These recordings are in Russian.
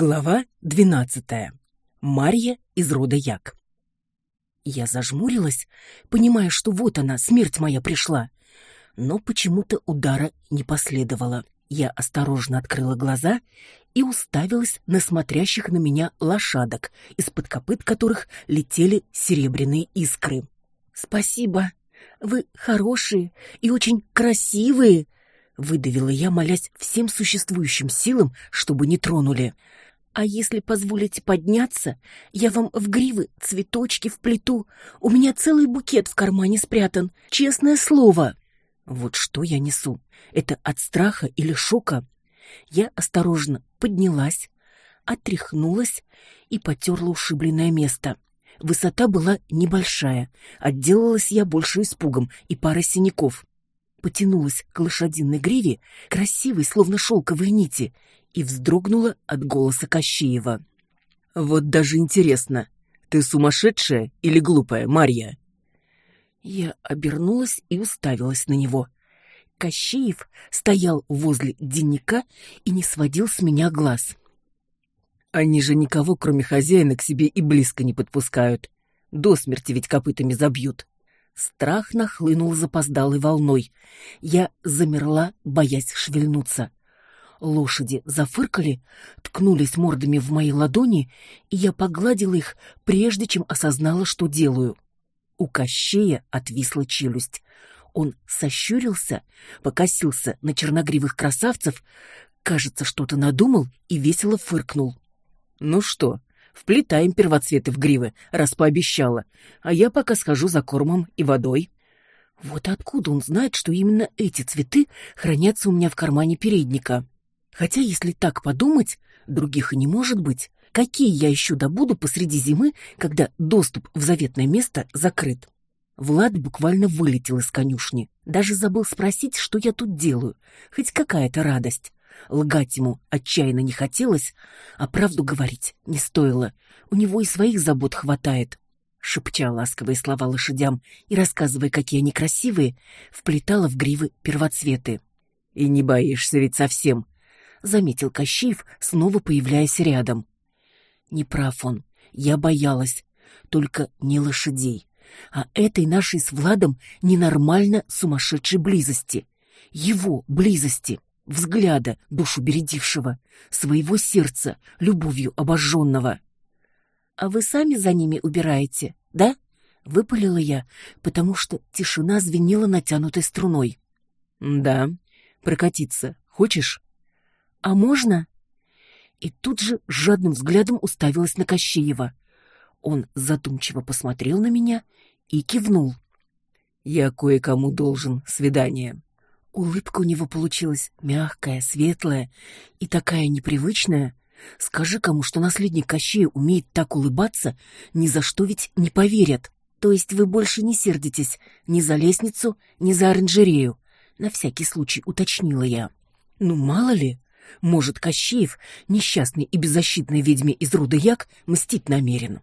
Глава двенадцатая. Марья из рода Як. Я зажмурилась, понимая, что вот она, смерть моя пришла. Но почему-то удара не последовало. Я осторожно открыла глаза и уставилась на смотрящих на меня лошадок, из-под копыт которых летели серебряные искры. «Спасибо. Вы хорошие и очень красивые», — выдавила я, молясь всем существующим силам, чтобы не тронули. А если позволите подняться, я вам в гривы цветочки вплету. У меня целый букет в кармане спрятан, честное слово. Вот что я несу. Это от страха или шока? Я осторожно поднялась, отряхнулась и потерла ушибленное место. Высота была небольшая, отделалась я больше испугом и парой синяков. Потянулась к лошадиной гриве, красивой, словно шелковые нити, и вздрогнула от голоса Кощеева. «Вот даже интересно, ты сумасшедшая или глупая, Марья?» Я обернулась и уставилась на него. Кощеев стоял возле денника и не сводил с меня глаз. «Они же никого, кроме хозяина, к себе и близко не подпускают. До смерти ведь копытами забьют». Страх нахлынул запоздалой волной. Я замерла, боясь шевельнуться. Лошади зафыркали, ткнулись мордами в мои ладони, и я погладила их, прежде чем осознала, что делаю. У Кощея отвисла челюсть. Он сощурился, покосился на черногривых красавцев, кажется, что-то надумал и весело фыркнул. «Ну что, вплетаем первоцветы в гривы, раз пообещала, а я пока схожу за кормом и водой». Вот откуда он знает, что именно эти цветы хранятся у меня в кармане передника? Хотя, если так подумать, других и не может быть. Какие я еще добуду посреди зимы, когда доступ в заветное место закрыт? Влад буквально вылетел из конюшни. Даже забыл спросить, что я тут делаю. Хоть какая-то радость. Лгать ему отчаянно не хотелось, а правду говорить не стоило. У него и своих забот хватает. Шепча ласковые слова лошадям и рассказывая, какие они красивые, вплетала в гривы первоцветы. «И не боишься ведь совсем?» — заметил Кощеев, снова появляясь рядом. Не прав он, я боялась, только не лошадей, а этой нашей с Владом ненормально сумасшедшей близости. Его близости, взгляда душу бередившего, своего сердца, любовью обожженного. «А вы сами за ними убираете, да?» — выпалила я, потому что тишина звенела натянутой струной. «Да, прокатиться хочешь?» «А можно?» И тут же жадным взглядом уставилась на Кощеева. Он задумчиво посмотрел на меня и кивнул. «Я кое-кому должен свидание». Улыбка у него получилась мягкая, светлая и такая непривычная. Скажи кому, что наследник Кощея умеет так улыбаться, ни за что ведь не поверят. То есть вы больше не сердитесь ни за лестницу, ни за оранжерею. На всякий случай уточнила я. Ну, мало ли, может, Кощеев, несчастный и беззащитной ведьме из рода Як, мстить намерен.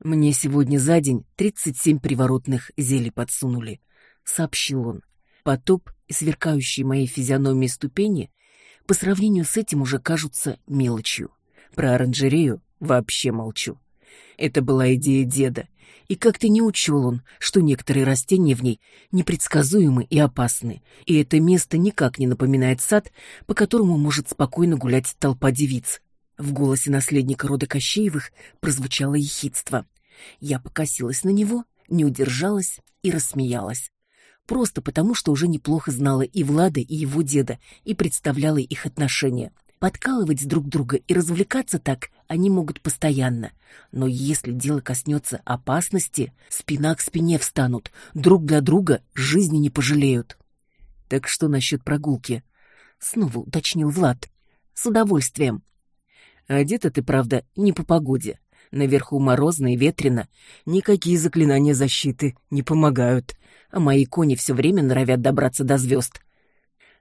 «Мне сегодня за день тридцать семь приворотных зелий подсунули», — сообщил он. Потоп и сверкающие моей физиономии ступени по сравнению с этим уже кажутся мелочью. Про оранжерею вообще молчу. Это была идея деда, и как-то не учел он, что некоторые растения в ней непредсказуемы и опасны, и это место никак не напоминает сад, по которому может спокойно гулять толпа девиц. В голосе наследника рода Кощеевых прозвучало ехидство. Я покосилась на него, не удержалась и рассмеялась. Просто потому, что уже неплохо знала и Влада, и его деда, и представляла их отношения. Подкалывать друг друга и развлекаться так они могут постоянно. Но если дело коснется опасности, спина к спине встанут, друг для друга жизни не пожалеют. Так что насчет прогулки? Снова уточнил Влад. С удовольствием. Одета ты, правда, не по погоде. Наверху морозно и ветрено. Никакие заклинания защиты не помогают. А мои кони все время норовят добраться до звезд.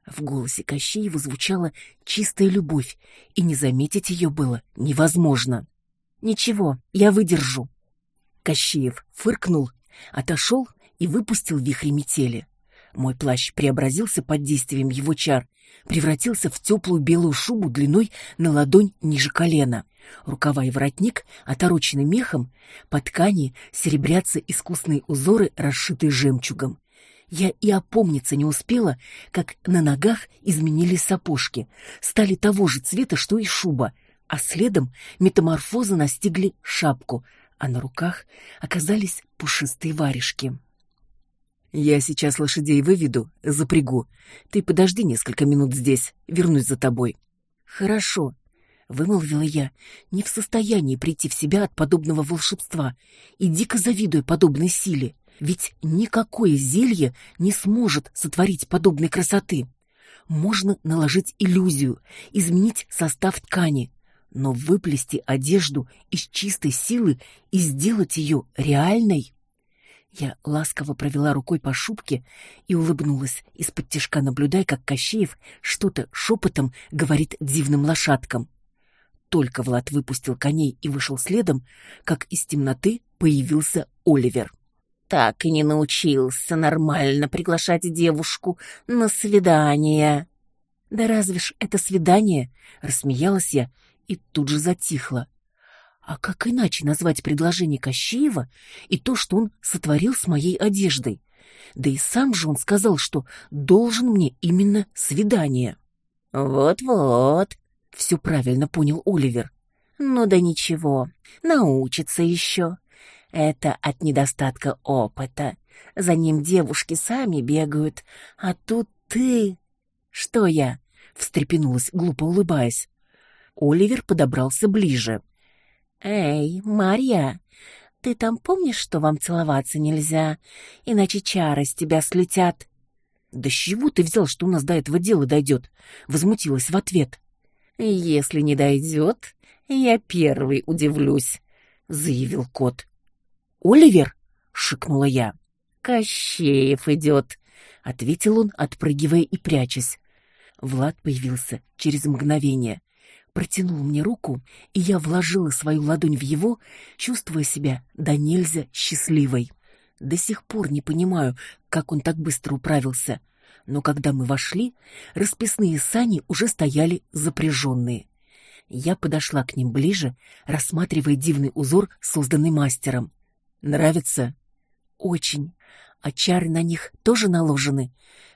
В голосе Кощеева звучала чистая любовь, и не заметить ее было невозможно. «Ничего, я выдержу». Кощеев фыркнул, отошел и выпустил вихри метели. Мой плащ преобразился под действием его чар, превратился в теплую белую шубу длиной на ладонь ниже колена. Рукава и воротник оторочены мехом, по ткани серебрятся искусные узоры, расшитые жемчугом. Я и опомниться не успела, как на ногах изменились сапожки, стали того же цвета, что и шуба, а следом метаморфозы настигли шапку, а на руках оказались пушистые варежки. «Я сейчас лошадей выведу, запрягу. Ты подожди несколько минут здесь, вернусь за тобой». «Хорошо», — вымолвила я, не в состоянии прийти в себя от подобного волшебства и дико завидуя подобной силе. Ведь никакое зелье не сможет сотворить подобной красоты. Можно наложить иллюзию, изменить состав ткани, но выплести одежду из чистой силы и сделать ее реальной... Я ласково провела рукой по шубке и улыбнулась, из-под тишка наблюдая, как Кощеев что-то шепотом говорит дивным лошадкам. Только Влад выпустил коней и вышел следом, как из темноты появился Оливер так и не научился нормально приглашать девушку на свидание. Да разве ж это свидание? Рассмеялась я и тут же затихла. А как иначе назвать предложение Кощеева и то, что он сотворил с моей одеждой? Да и сам же он сказал, что должен мне именно свидание. Вот-вот, все правильно понял Оливер. Ну да ничего, научится еще. Это от недостатка опыта. За ним девушки сами бегают, а тут ты... Что я? Встрепенулась, глупо улыбаясь. Оливер подобрался ближе. Эй, Марья, ты там помнишь, что вам целоваться нельзя, иначе чары с тебя слетят? Да с чего ты взял, что у нас до этого дела дойдет? Возмутилась в ответ. Если не дойдет, я первый удивлюсь, заявил кот. Оливер?» — шикнула я. «Кощеев идет», — ответил он, отпрыгивая и прячась. Влад появился через мгновение. Протянул мне руку, и я вложила свою ладонь в его, чувствуя себя до нельзя счастливой. До сих пор не понимаю, как он так быстро управился. Но когда мы вошли, расписные сани уже стояли запряженные. Я подошла к ним ближе, рассматривая дивный узор, созданный мастером. Нравится? Очень. А чары на них тоже наложены?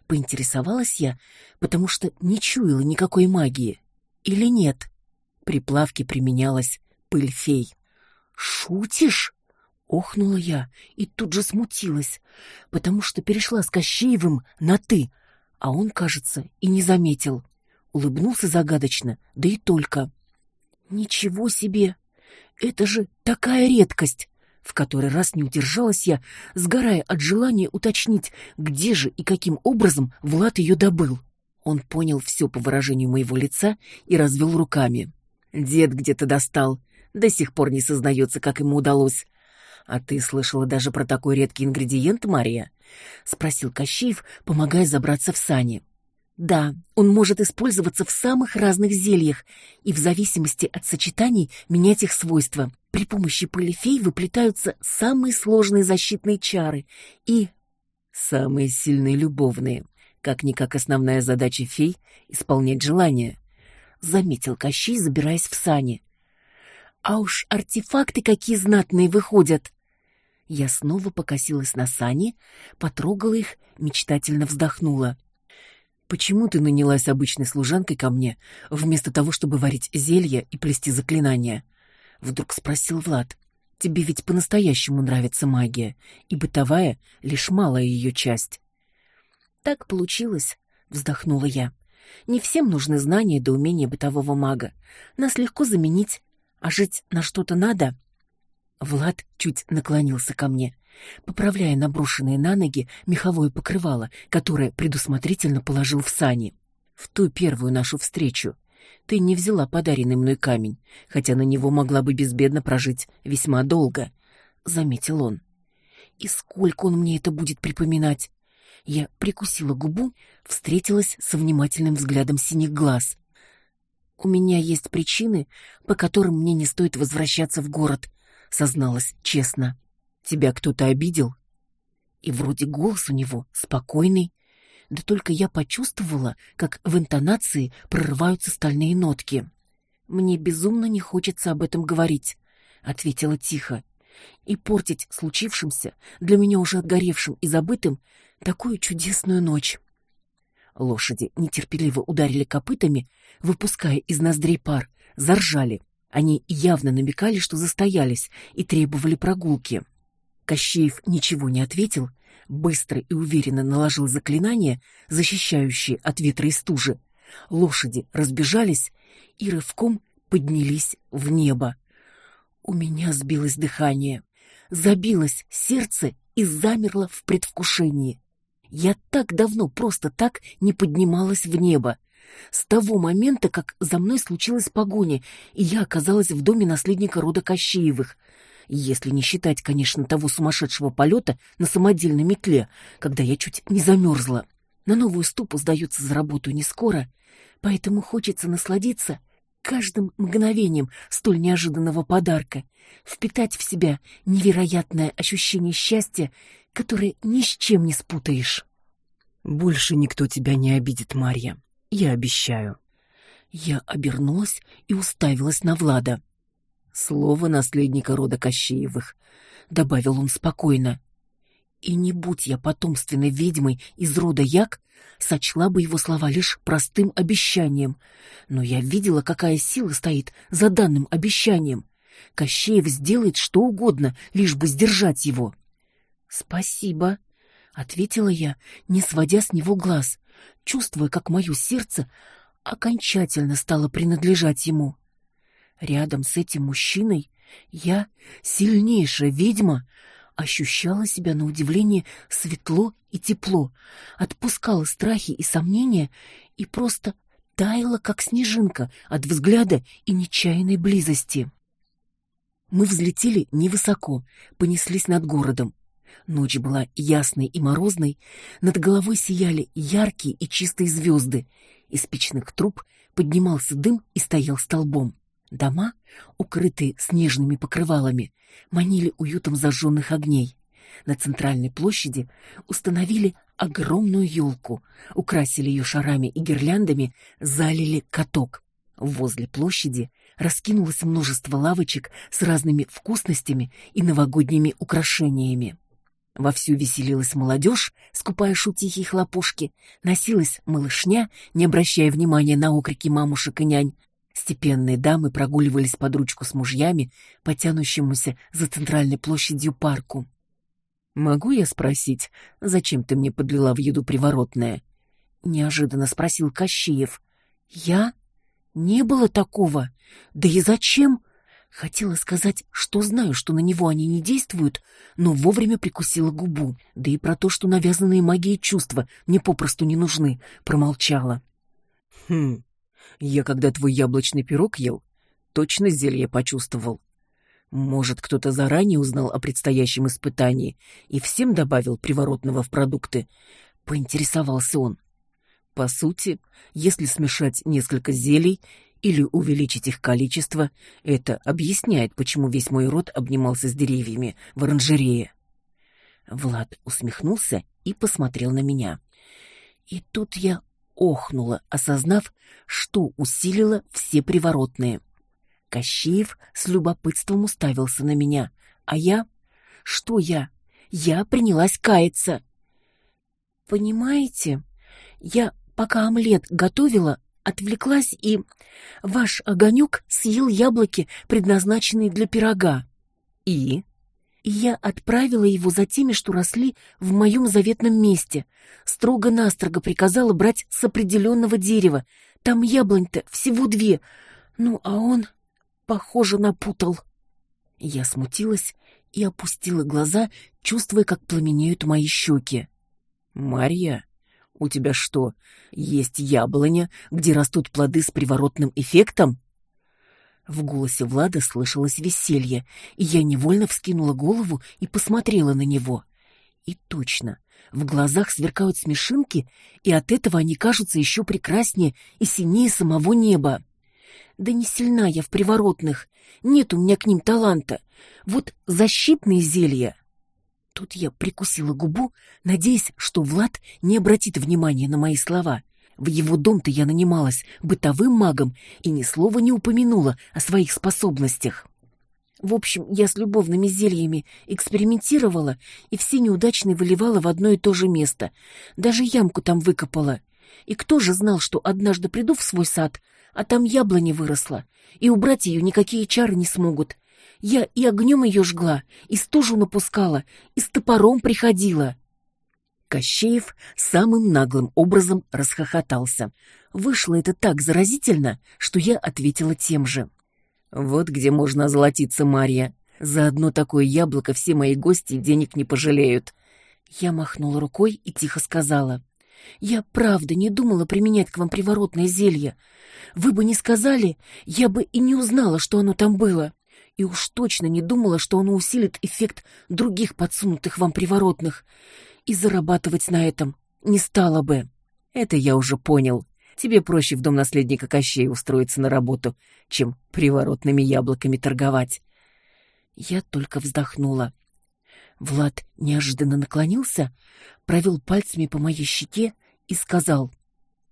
Поинтересовалась я, потому что не чуяла никакой магии. Или нет? При плавке применялась пыль фей. Шутишь? Охнула я и тут же смутилась, потому что перешла с Кощеевым на «ты», а он, кажется, и не заметил. Улыбнулся загадочно, да и только. «Ничего себе! Это же такая редкость! В который раз не удержалась я, сгорая от желания уточнить, где же и каким образом Влад ее добыл. Он понял все по выражению моего лица и развел руками. Дед где-то достал, до сих пор не сознается, как ему удалось. А ты слышала даже про такой редкий ингредиент, Мария? спросил Кощеев, помогая забраться в сани. Да, он может использоваться в самых разных зельях и в зависимости от сочетаний менять их свойства. При помощи полифей выплетаются самые сложные защитные чары и самые сильные любовные. Как-никак основная задача фей — исполнять желания. Заметил Кощей, забираясь в сани. А уж артефакты какие знатные выходят! Я снова покосилась на сани, потрогала их, мечтательно вздохнула — Почему ты нанялась обычной служанкой ко мне, вместо того, чтобы варить зелья и плести заклинания? Вдруг спросил Влад. Тебе ведь по-настоящему нравится магия, и бытовая — лишь малая ее часть. Так получилось, вздохнула я. Не всем нужны знания да умения бытового мага. Нас легко заменить, а жить на что-то надо. Влад чуть наклонился ко мне поправляя наброшенное на ноги меховое покрывало, которое предусмотрительно положил в сани. В ту первую нашу встречу ты не взяла подаренный мной камень, хотя на него могла бы безбедно прожить весьма долго, заметил он. И сколько он мне это будет припоминать? Я прикусила губу, встретилась со внимательным взглядом синих глаз. У меня есть причины, по которым мне не стоит возвращаться в город, созналась честно. Тебя кто-то обидел? И вроде голос у него спокойный, Да только я почувствовала, как в интонации прорываются стальные нотки. «Мне безумно не хочется об этом говорить», — ответила тихо. «И портить случившимся, для меня уже отгоревшим и забытым, такую чудесную ночь». Лошади нетерпеливо ударили копытами, выпуская из ноздрей пар, заржали. Они явно намекали, что застоялись и требовали прогулки. Кощеев ничего не ответил, быстро и уверенно наложил заклинание, защищающее от ветра и стужи. Лошади разбежались и рывком поднялись в небо. У меня сбилось дыхание, забилось сердце и замерло в предвкушении. Я так давно просто так не поднималась в небо. С того момента, как за мной случилась погоня, и я оказалась в доме наследника рода Кощеевых. Если не считать, конечно, того сумасшедшего полета на самодельной метле, когда я чуть не замерзла. На новую ступу сдаются за работу не скоро, поэтому хочется насладиться каждым мгновением столь неожиданного подарка, впитать в себя невероятное ощущение счастья, которое ни с чем не спутаешь. Больше никто тебя не обидит, Марья. Я обещаю. Я обернулась и уставилась на Влада. Слово наследника рода Кощеевых, добавил он спокойно. И не будь я потомственной ведьмой из рода Як, сочла бы его слова лишь простым обещанием. Но я видела, какая сила стоит за данным обещанием. Кощеев сделает что угодно, лишь бы сдержать его. Спасибо, ответила я, не сводя с него глаз, чувствуя, как мое сердце окончательно стало принадлежать ему. Рядом с этим мужчиной я, сильнейшая ведьма, ощущала себя на удивление светло и тепло, отпускала страхи и сомнения и просто таяла, как снежинка, от взгляда и нечаянной близости. Мы взлетели невысоко, понеслись над городом. Ночь была ясной и морозной, над головой сияли яркие и чистые звезды. Из печных труб поднимался дым и стоял столбом. Дома, укрытые снежными покрывалами, манили уютом зажженных огней. На центральной площади установили огромную елку, украсили ее шарами и гирляндами, залили каток. Возле площади раскинулось множество лавочек с разными вкусностями и новогодними украшениями. Вовсю веселилась молодежь, скупая шутихи и хлопушки, носилась малышня, не обращая внимания на окрики мамушек и нянь, Степенные дамы прогуливались под ручку с мужьями, потянущимся за центральной площадью парку. «Могу я спросить, зачем ты мне подлила в еду приворотное?» — неожиданно спросил Кощеев. «Я? Не было такого. Да и зачем?» Хотела сказать, что знаю, что на него они не действуют, но вовремя прикусила губу. Да и про то, что навязанные магией чувства мне попросту не нужны, промолчала. «Хм, я, когда твой яблочный пирог ел, точно зелье почувствовал. Может, кто-то заранее узнал о предстоящем испытании и всем добавил приворотного в продукты? Поинтересовался он. По сути, если смешать несколько зелий или увеличить их количество, это объясняет, почему весь мой род обнимался с деревьями в оранжерее. Влад усмехнулся и посмотрел на меня. И тут я охнула, осознав, что усилило все приворотные. Кощеев с любопытством уставился на меня, а я... Что я? Я принялась каяться. Понимаете, я, пока омлет готовила, отвлеклась и... Ваш огонек съел яблоки, предназначенные для пирога. И? Я отправила его за теми, что росли в моем заветном месте. Строго-настрого приказала брать с определенного дерева. Там яблонь-то всего две. Ну, а он, похоже, напутал. Я смутилась и опустила глаза, чувствуя, как пламенеют мои щеки. «Марья, у тебя что, есть яблоня, где растут плоды с приворотным эффектом?» В голосе Влада слышалось веселье, и я невольно вскинула голову и посмотрела на него. И точно, в глазах сверкают смешинки, и от этого они кажутся еще прекраснее и сильнее самого неба. Да не сильна я в приворотных, нет у меня к ним таланта. Вот защитные зелья. Тут я прикусила губу, надеясь, что Влад не обратит внимания на мои слова. В его дом-то я нанималась бытовым магом и ни слова не упомянула о своих способностях. В общем, я с любовными зельями экспериментировала и все неудачные выливала в одно и то же место. Даже ямку там выкопала. И кто же знал, что однажды приду в свой сад, а там яблоня выросла, и убрать ее никакие чары не смогут. Я и огнем ее жгла, и стужу напускала, и с топором приходила. Кощеев самым наглым образом расхохотался. Вышло это так заразительно, что я ответила тем же. Вот где можно озолотиться, Марья. За одно такое яблоко все мои гости денег не пожалеют. Я махнула рукой и тихо сказала. Я правда не думала применять к вам приворотное зелье. Вы бы не сказали, я бы и не узнала, что оно там было. И уж точно не думала, что оно усилит эффект других подсунутых вам приворотных. И зарабатывать на этом не стала бы. Это я уже понял. Тебе проще в дом наследника Кощея устроиться на работу, чем приворотными яблоками торговать. Я только вздохнула. Влад неожиданно наклонился, провел пальцами по моей щеке и сказал,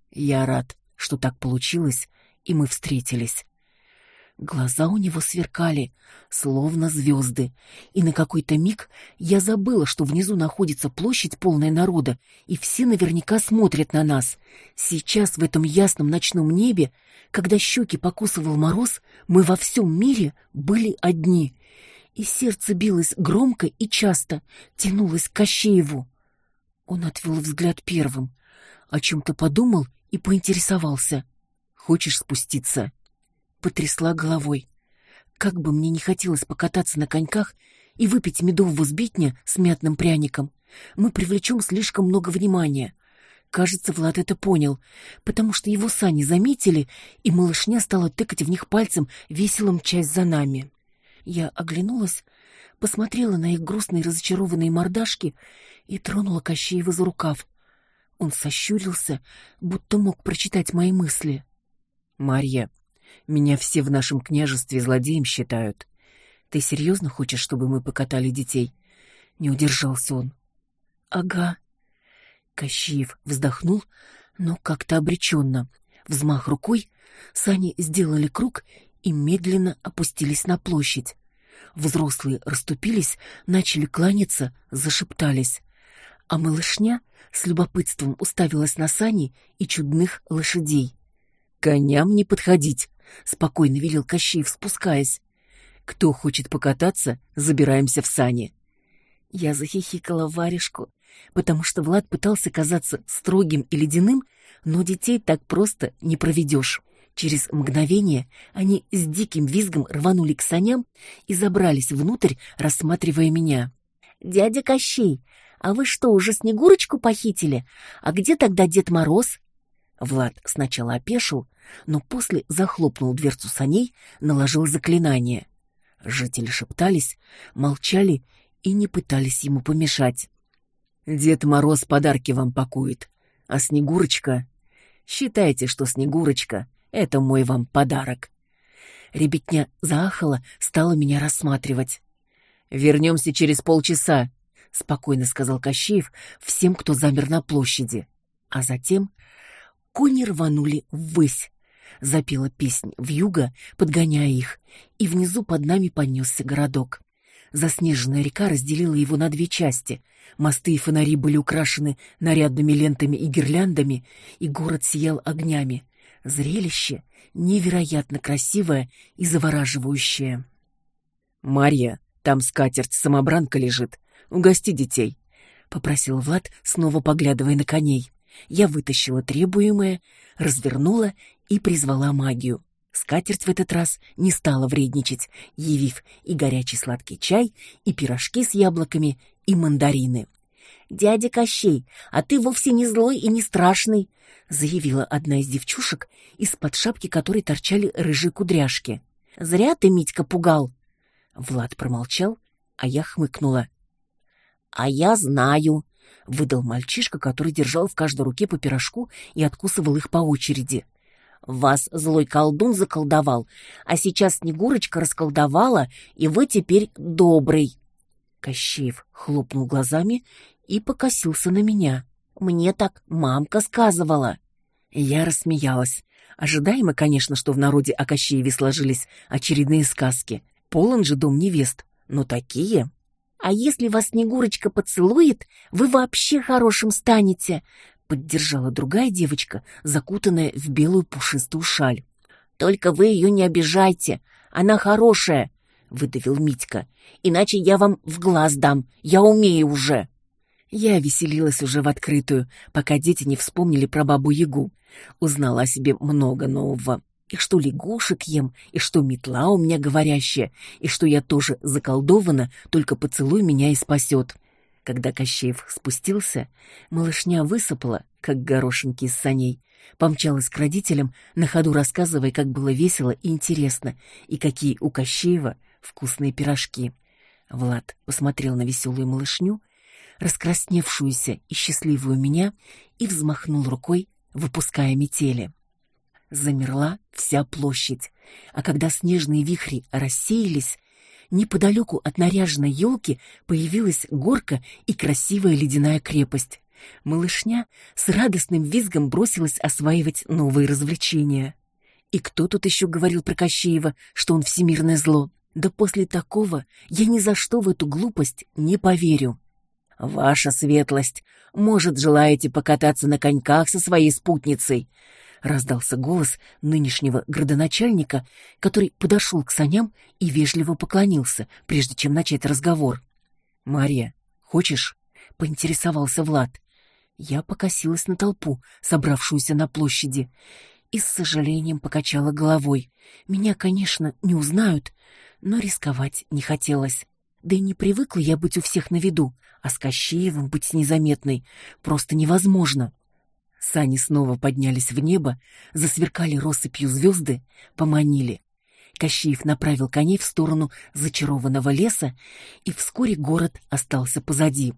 «Я рад, что так получилось, и мы встретились. Глаза у него сверкали, словно звезды, и на какой-то миг я забыла, что внизу находится площадь полная народа, и все наверняка смотрят на нас. Сейчас в этом ясном ночном небе, когда щеки покусывал мороз, мы во всем мире были одни. И сердце билось громко и часто, тянулось к Кощееву. Он отвел взгляд первым, о чем-то подумал и поинтересовался. «Хочешь спуститься?» Потрясла головой. Как бы мне не хотелось покататься на коньках и выпить медового сбитня с мятным пряником, мы привлечем слишком много внимания. Кажется, Влад это понял, потому что его сани заметили, и малышня стала тыкать в них пальцем, весело мчась за нами. Я оглянулась, посмотрела на их грустные разочарованные мордашки и тронула Кощеева за рукав. Он сощурился, будто мог прочитать мои мысли. «Марья, меня все в нашем княжестве злодеем считают. Ты серьезно хочешь, чтобы мы покатали детей? Не удержался он. Ага. Кощеев вздохнул, но как-то обреченно. Взмах рукой, сани сделали круг и медленно опустились на площадь. Взрослые расступились, начали кланяться, зашептались. А малышня с любопытством уставилась на сани и чудных лошадей. «Коням не подходить!» — спокойно велел Кощеев, спускаясь. «Кто хочет покататься, забираемся в сани». Я захихикала варежку, потому что Влад пытался казаться строгим и ледяным, но детей так просто не проведешь. Через мгновение они с диким визгом рванули к саням и забрались внутрь, рассматривая меня. «Дядя Кощей, а вы что, уже Снегурочку похитили? А где тогда Дед Мороз?» Влад сначала опешил, но после захлопнул дверцу саней, наложил заклинание. Жители шептались, молчали и не пытались ему помешать. «Дед Мороз подарки вам пакует, а Снегурочка...» «Считайте, что Снегурочка — это мой вам подарок». Ребятня заахала, стала меня рассматривать. «Вернемся через полчаса», — спокойно сказал Кощеев всем, кто замер на площади. А затем кони рванули ввысь. Запела песнь вьюга, подгоняя их, и внизу под нами понесся городок. Заснеженная река разделила его на две части. Мосты и фонари были украшены нарядными лентами и гирляндами, и город сиял огнями. Зрелище невероятно красивое и завораживающее. «Марья, там скатерть-самобранка лежит. Угости детей», — попросил Влад, снова поглядывая на коней. Я вытащила требуемое, развернула и призвала магию. Скатерть в этот раз не стала вредничать, явив и горячий сладкий чай, и пирожки с яблоками, и мандарины. «Дядя Кощей, а ты вовсе не злой и не страшный», заявила одна из девчушек, из-под шапки которой торчали рыжие кудряшки. «Зря ты, Митька, пугал». Влад промолчал, а я хмыкнула. «А я знаю», — выдал мальчишка, который держал в каждой руке по пирожку и откусывал их по очереди. «Вас злой колдун заколдовал, а сейчас Снегурочка расколдовала, и вы теперь добрый». Кощеев хлопнул глазами и покосился на меня. Мне так мамка сказывала. Я рассмеялась. Ожидаемо, конечно, что в народе о Кощееве сложились очередные сказки. Полон же дом невест, но такие... А если вас Снегурочка поцелует, вы вообще хорошим станете, поддержала другая девочка, закутанная в белую пушистую шаль. Только вы ее не обижайте, она хорошая, выдавил Митька. Иначе я вам в глаз дам. Я умею уже. Я веселилась уже в открытую, пока дети не вспомнили про бабу-ягу. Узнала о себе много нового. И что лягушек ем, и что метла у меня говорящая, и что я тоже заколдована, только поцелуй меня и спасет. Когда Кощеев спустился, малышня высыпала, как горошинки из саней, помчалась к родителям, на ходу рассказывая, как было весело и интересно, и какие у Кощеева вкусные пирожки. Влад посмотрел на веселую малышню, раскрасневшуюся и счастливую меня, и взмахнул рукой, выпуская метели. Замерла вся площадь, а когда снежные вихри рассеялись, неподалеку от наряженной елки появилась горка и красивая ледяная крепость. Малышня с радостным визгом бросилась осваивать новые развлечения. И кто тут еще говорил про Кощеева, что он всемирное зло? Да после такого я ни за что в эту глупость не поверю. Ваша светлость, может, желаете покататься на коньках со своей спутницей? Раздался голос нынешнего градоначальника, который подошел к саням и вежливо поклонился, прежде чем начать разговор. Мария, хочешь? поинтересовался Влад. Я покосилась на толпу, собравшуюся на площади, и с сожалением покачала головой. Меня, конечно, не узнают, но рисковать не хотелось. Да и не привыкла я быть у всех на виду, а с Кощеевым быть незаметной просто невозможно. Сани снова поднялись в небо, засверкали россыпью звезды, поманили. Кощеев направил коней в сторону зачарованного леса, и вскоре город остался позади.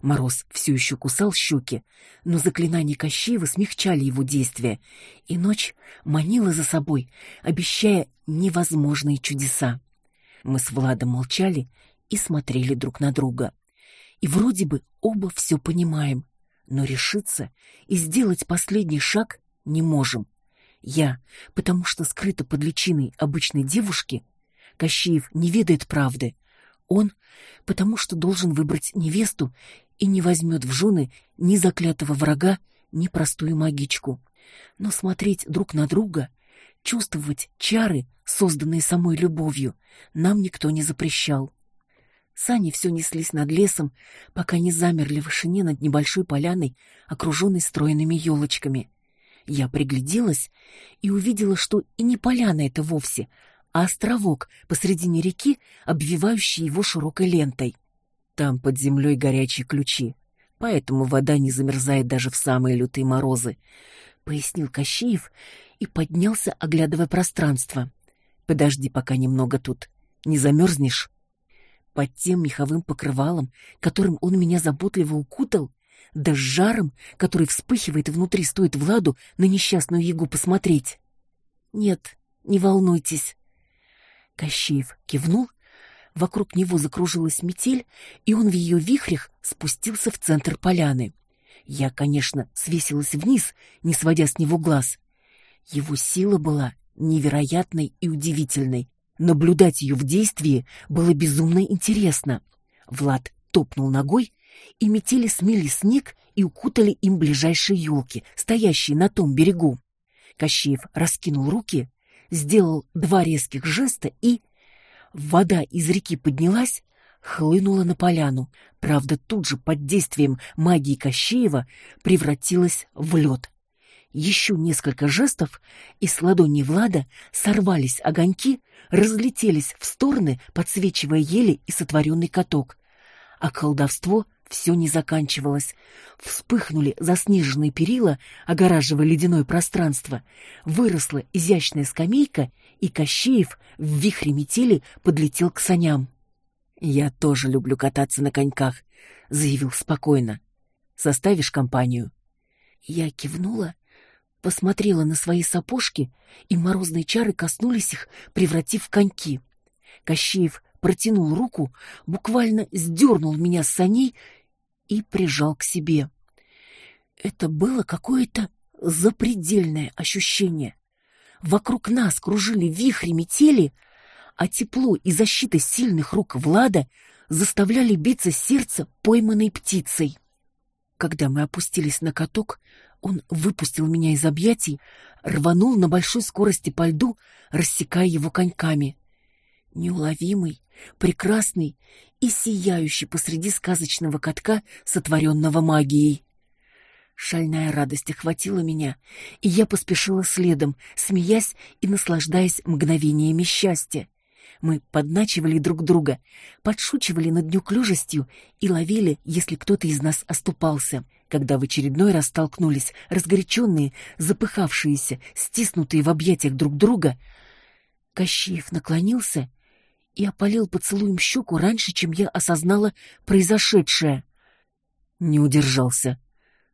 Мороз все еще кусал щеки, но заклинания Кощеева смягчали его действия, и ночь манила за собой, обещая невозможные чудеса. Мы с Владом молчали и смотрели друг на друга. И вроде бы оба все понимаем, но решиться и сделать последний шаг не можем. Я, потому что скрыто под личиной обычной девушки, Кощеев не ведает правды. Он, потому что должен выбрать невесту и не возьмет в жены ни заклятого врага, ни простую магичку. Но смотреть друг на друга, чувствовать чары, созданные самой любовью, нам никто не запрещал. Сани все неслись над лесом, пока не замерли в вышине над небольшой поляной, окруженной стройными елочками. Я пригляделась и увидела, что и не поляна это вовсе, а островок посредине реки, обвивающий его широкой лентой. Там под землей горячие ключи, поэтому вода не замерзает даже в самые лютые морозы, пояснил Кощеев и поднялся, оглядывая пространство. Подожди пока немного тут. Не замерзнешь?» Под тем меховым покрывалом, которым он меня заботливо укутал, да с жаром, который вспыхивает внутри, стоит Владу на несчастную ягу посмотреть. Нет, не волнуйтесь. Кощеев кивнул, вокруг него закружилась метель, и он в ее вихрях спустился в центр поляны. Я, конечно, свесилась вниз, не сводя с него глаз. Его сила была невероятной и удивительной. Наблюдать ее в действии было безумно интересно. Влад топнул ногой, и метели смели снег и укутали им ближайшие елки, стоящие на том берегу. Кощеев раскинул руки, сделал два резких жеста и... Вода из реки поднялась, хлынула на поляну. Правда, тут же под действием магии Кощеева превратилась в лед. Еще несколько жестов, и с ладони Влада сорвались огоньки, разлетелись в стороны, подсвечивая ели и сотворенный каток. А колдовство все не заканчивалось. Вспыхнули заснеженные перила, огораживая ледяное пространство. Выросла изящная скамейка, и Кощеев в вихре метели подлетел к саням. «Я тоже люблю кататься на коньках», — заявил спокойно. «Составишь компанию?» Я кивнула посмотрела на свои сапожки, и морозные чары коснулись их, превратив в коньки. Кощеев протянул руку, буквально сдернул меня с саней и прижал к себе. Это было какое-то запредельное ощущение. Вокруг нас кружили вихри метели, а тепло и защита сильных рук Влада заставляли биться сердце пойманной птицей. Когда мы опустились на каток, он выпустил меня из объятий, рванул на большой скорости по льду, рассекая его коньками. Неуловимый, прекрасный и сияющий посреди сказочного катка, сотворенного магией. Шальная радость охватила меня, и я поспешила следом, смеясь и наслаждаясь мгновениями счастья. Мы подначивали друг друга, подшучивали над неуклюжестью и ловили, если кто-то из нас оступался, когда в очередной раз столкнулись разгоряченные, запыхавшиеся, стиснутые в объятиях друг друга. Кощеев наклонился и опалил поцелуем щеку раньше, чем я осознала произошедшее. Не удержался.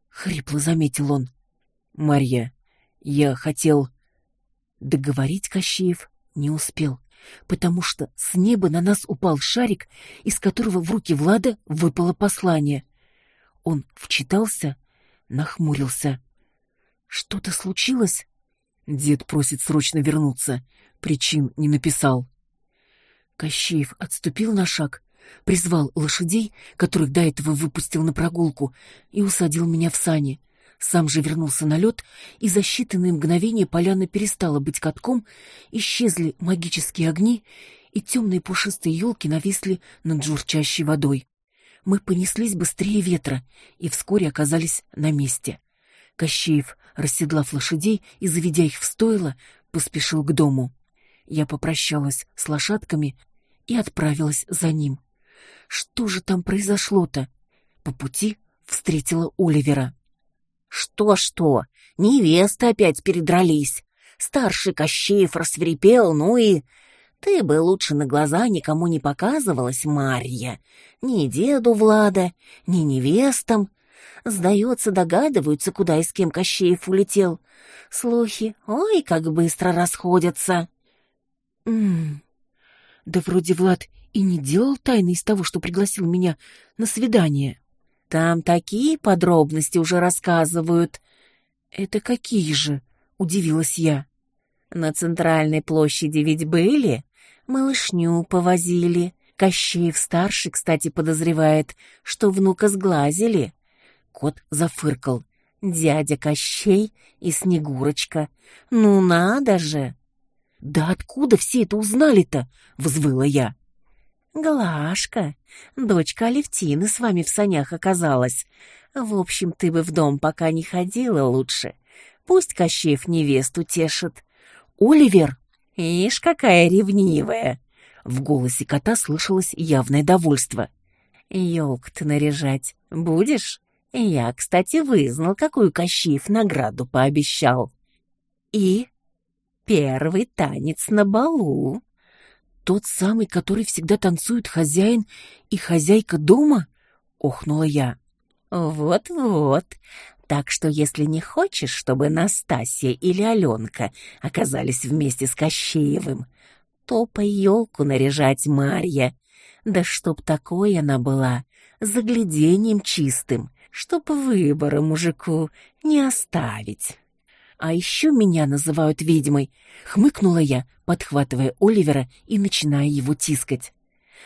Хрипло заметил он. «Марья, я хотел...» Договорить Кощеев не успел потому что с неба на нас упал шарик, из которого в руки Влада выпало послание. Он вчитался, нахмурился. Что-то случилось? Дед просит срочно вернуться. Причин не написал. Кощеев отступил на шаг, призвал лошадей, которых до этого выпустил на прогулку, и усадил меня в сани. Сам же вернулся на лед, и за считанные мгновения поляна перестала быть катком, исчезли магические огни, и темные пушистые елки нависли над журчащей водой. Мы понеслись быстрее ветра и вскоре оказались на месте. Кощеев, расседлав лошадей и заведя их в стойло, поспешил к дому. Я попрощалась с лошадками и отправилась за ним. Что же там произошло-то? По пути встретила Оливера. Что-что, невесты опять передрались. Старший Кощеев рассверепел, ну и... Ты бы лучше на глаза никому не показывалась, Марья. Ни деду Влада, ни невестам. Сдается, догадываются, куда и с кем Кощеев улетел. Слухи, ой, как быстро расходятся. М да вроде Влад и не делал тайны из того, что пригласил меня на свидание. Там такие подробности уже рассказывают. Это какие же? Удивилась я. На центральной площади ведь были, малышню повозили. Кощеев-старший, кстати, подозревает, что внука сглазили. Кот зафыркал. Дядя Кощей и Снегурочка. Ну надо же! Да откуда все это узнали-то? Взвыла я. Глашка, дочка Алевтины с вами в санях оказалась. В общем, ты бы в дом пока не ходила лучше. Пусть Кощеев невесту тешит. Оливер! Ишь, какая ревнивая!» В голосе кота слышалось явное довольство. «Елку-то наряжать будешь? Я, кстати, вызнал, какую Кощеев награду пообещал. И первый танец на балу. Тот самый, который всегда танцуют хозяин и хозяйка дома? Охнула я. Вот-вот. Так что если не хочешь, чтобы Настасья или Аленка оказались вместе с Кощеевым, топай елку наряжать Марья. Да чтоб такой она была, заглядением чистым, чтоб выбора мужику не оставить. А еще меня называют ведьмой, хмыкнула я, подхватывая Оливера и начиная его тискать.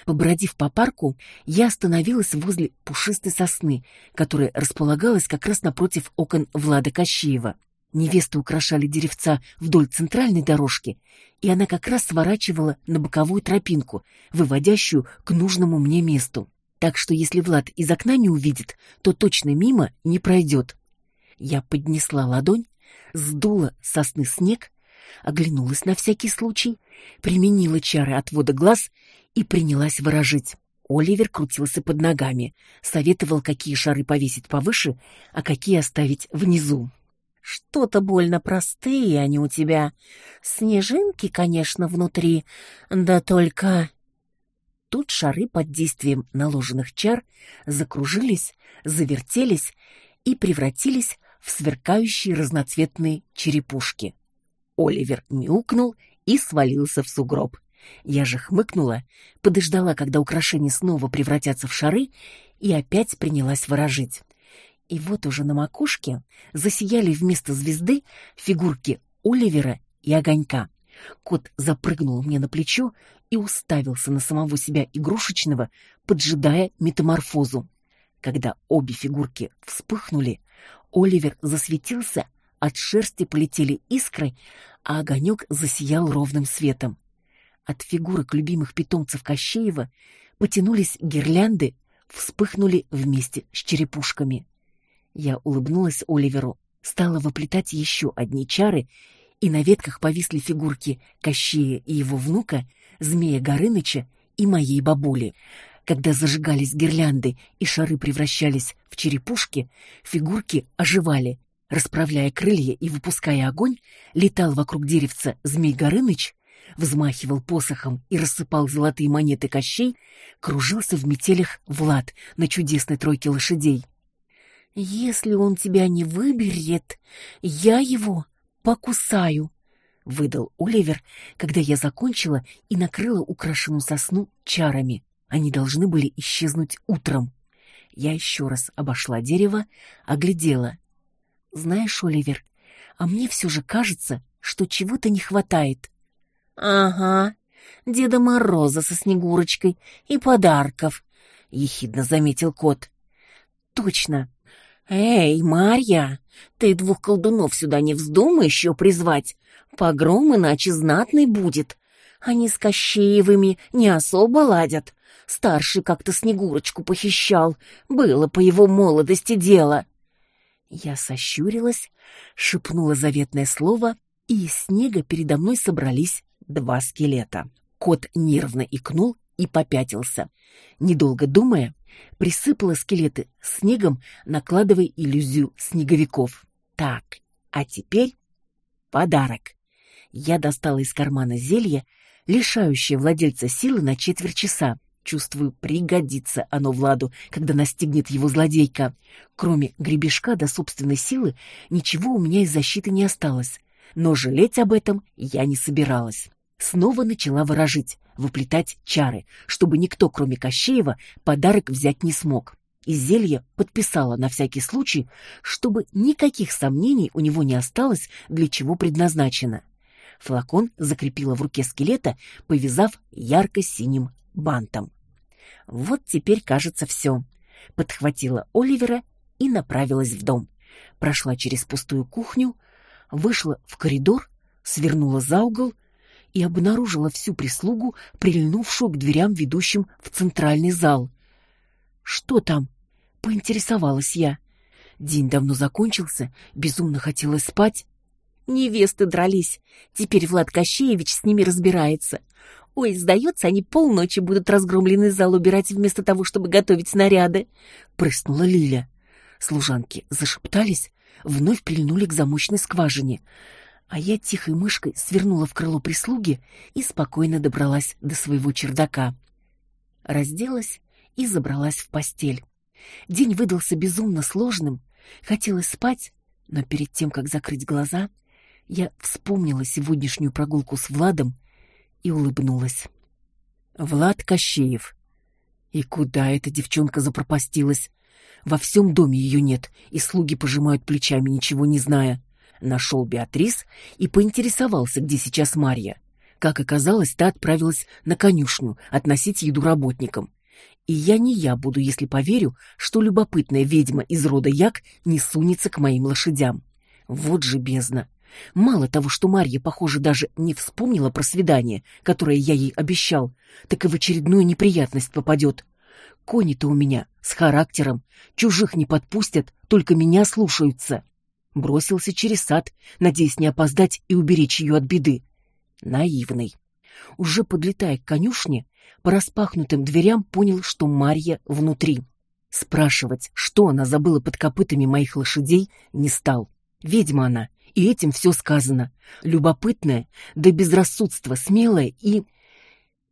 Побродив по парку, я остановилась возле пушистой сосны, которая располагалась как раз напротив окон Влада Кощеева. Невесты украшали деревца вдоль центральной дорожки, и она как раз сворачивала на боковую тропинку, выводящую к нужному мне месту. Так что если Влад из окна не увидит, то точно мимо не пройдет. Я поднесла ладонь сдула сосны снег, оглянулась на всякий случай, применила чары отвода глаз и принялась выражить. Оливер крутился под ногами, советовал, какие шары повесить повыше, а какие оставить внизу. «Что-то больно простые они у тебя. Снежинки, конечно, внутри, да только...» Тут шары под действием наложенных чар закружились, завертелись и превратились в сверкающие разноцветные черепушки. Оливер мяукнул и свалился в сугроб. Я же хмыкнула, подождала, когда украшения снова превратятся в шары, и опять принялась ворожить. И вот уже на макушке засияли вместо звезды фигурки Оливера и Огонька. Кот запрыгнул мне на плечо и уставился на самого себя игрушечного, поджидая метаморфозу. Когда обе фигурки вспыхнули, Оливер засветился, от шерсти полетели искры, а огонек засиял ровным светом. От фигурок любимых питомцев Кощеева потянулись гирлянды, вспыхнули вместе с черепушками. Я улыбнулась Оливеру, стала выплетать еще одни чары, и на ветках повисли фигурки Кощея и его внука, змея Горыныча и моей бабули. Когда зажигались гирлянды и шары превращались в черепушки, фигурки оживали. Расправляя крылья и выпуская огонь, летал вокруг деревца змей Горыныч, взмахивал посохом и рассыпал золотые монеты Кощей, кружился в метелях Влад на чудесной тройке лошадей. «Если он тебя не выберет, я его покусаю», — выдал Оливер, когда я закончила и накрыла украшенную сосну чарами. Они должны были исчезнуть утром. Я еще раз обошла дерево, оглядела. «Знаешь, Оливер, а мне все же кажется, что чего-то не хватает». «Ага, Деда Мороза со Снегурочкой и подарков», — ехидно заметил кот. «Точно. Эй, Марья, ты двух колдунов сюда не вздумай еще призвать. Погром иначе знатный будет. Они с Кощеевыми не особо ладят. Старший как-то Снегурочку похищал. Было по его молодости дело». Я сощурилась, шепнула заветное слово, и из снега передо мной собрались два скелета. Кот нервно икнул и попятился. Недолго думая, присыпала скелеты снегом, накладывая иллюзию снеговиков. Так, а теперь подарок. Я достала из кармана зелье, лишающее владельца силы на четверть часа. Чувствую, пригодится оно Владу, когда настигнет его злодейка. Кроме гребешка до собственной силы, ничего у меня из защиты не осталось. Но жалеть об этом я не собиралась снова начала выражить, выплетать чары, чтобы никто, кроме Кощеева, подарок взять не смог. И зелье подписала на всякий случай, чтобы никаких сомнений у него не осталось, для чего предназначено. Флакон закрепила в руке скелета, повязав ярко-синим бантом. Вот теперь, кажется, все. Подхватила Оливера и направилась в дом. Прошла через пустую кухню, вышла в коридор, свернула за угол и обнаружила всю прислугу, прильнувшую к дверям, ведущим в центральный зал. «Что там?» — поинтересовалась я. День давно закончился, безумно хотелось спать. Невесты дрались. Теперь Влад Кощеевич с ними разбирается. Ой, сдается, они полночи будут разгромленный зал убирать вместо того, чтобы готовить наряды. Прыснула Лиля. Служанки зашептались, вновь прильнули к замочной скважине а я тихой мышкой свернула в крыло прислуги и спокойно добралась до своего чердака. Разделась и забралась в постель. День выдался безумно сложным, хотелось спать, но перед тем, как закрыть глаза, я вспомнила сегодняшнюю прогулку с Владом и улыбнулась. Влад Кощеев. И куда эта девчонка запропастилась? Во всем доме ее нет, и слуги пожимают плечами, ничего не зная нашел Беатрис и поинтересовался, где сейчас Марья. Как оказалось, та отправилась на конюшню относить еду работникам. И я не я буду, если поверю, что любопытная ведьма из рода Як не сунется к моим лошадям. Вот же бездна. Мало того, что Марья, похоже, даже не вспомнила про свидание, которое я ей обещал, так и в очередную неприятность попадет. Кони-то у меня с характером, чужих не подпустят, только меня слушаются бросился через сад, надеясь не опоздать и уберечь ее от беды. Наивный. Уже подлетая к конюшне, по распахнутым дверям понял, что Марья внутри. Спрашивать, что она забыла под копытами моих лошадей, не стал. Ведьма она, и этим все сказано. Любопытная, да безрассудства, смелая и...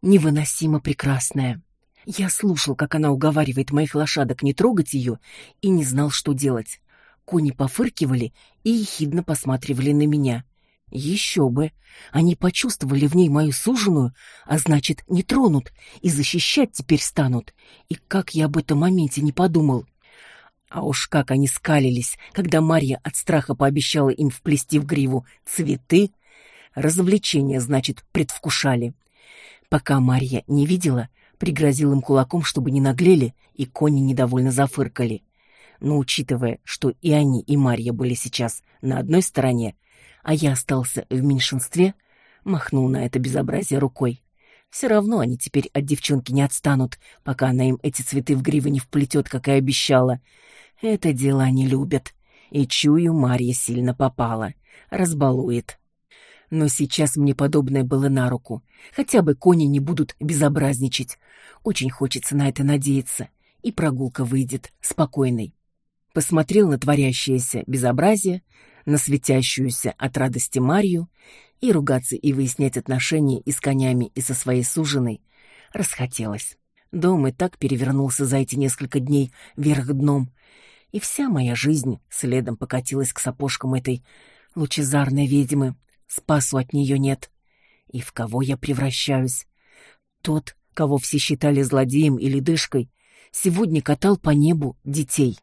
невыносимо прекрасная. Я слушал, как она уговаривает моих лошадок не трогать ее, и не знал, что делать. Кони пофыркивали и ехидно посматривали на меня. Еще бы! Они почувствовали в ней мою суженую, а значит, не тронут и защищать теперь станут. И как я об этом моменте не подумал. А уж как они скалились, когда Марья от страха пообещала им вплести в гриву цветы. Развлечения, значит, предвкушали. Пока Марья не видела, пригрозил им кулаком, чтобы не наглели, и кони недовольно зафыркали. Но учитывая, что и они, и Марья были сейчас на одной стороне, а я остался в меньшинстве, махнул на это безобразие рукой. Все равно они теперь от девчонки не отстанут, пока она им эти цветы в гривы не вплетет, как и обещала. Это дело они любят. И чую, Марья сильно попала. Разбалует. Но сейчас мне подобное было на руку. Хотя бы кони не будут безобразничать. Очень хочется на это надеяться. И прогулка выйдет спокойной. Посмотрел на творящееся безобразие, на светящуюся от радости Марью, и ругаться и выяснять отношения и с конями, и со своей суженой расхотелось. Дом и так перевернулся за эти несколько дней вверх дном, и вся моя жизнь следом покатилась к сапожкам этой лучезарной ведьмы. Спасу от нее нет. И в кого я превращаюсь? Тот, кого все считали злодеем или дышкой, сегодня катал по небу детей.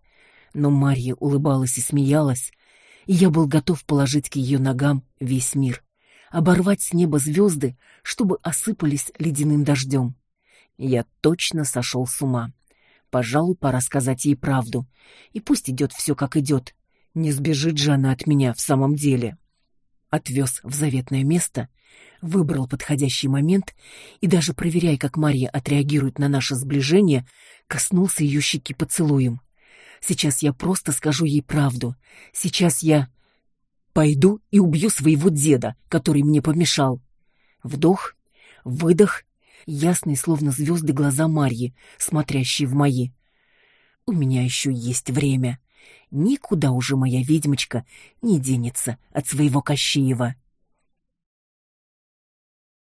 Но Марья улыбалась и смеялась, и я был готов положить к ее ногам весь мир, оборвать с неба звезды, чтобы осыпались ледяным дождем. Я точно сошел с ума. Пожалуй, пора сказать ей правду. И пусть идет все как идет. Не сбежит же она от меня в самом деле. Отвез в заветное место, выбрал подходящий момент и даже проверяя, как Марья отреагирует на наше сближение, коснулся ее щеки поцелуем. Сейчас я просто скажу ей правду. Сейчас я пойду и убью своего деда, который мне помешал. Вдох, выдох, ясные, словно звезды, глаза Марьи, смотрящие в мои. У меня еще есть время. Никуда уже моя ведьмочка не денется от своего Кощеева.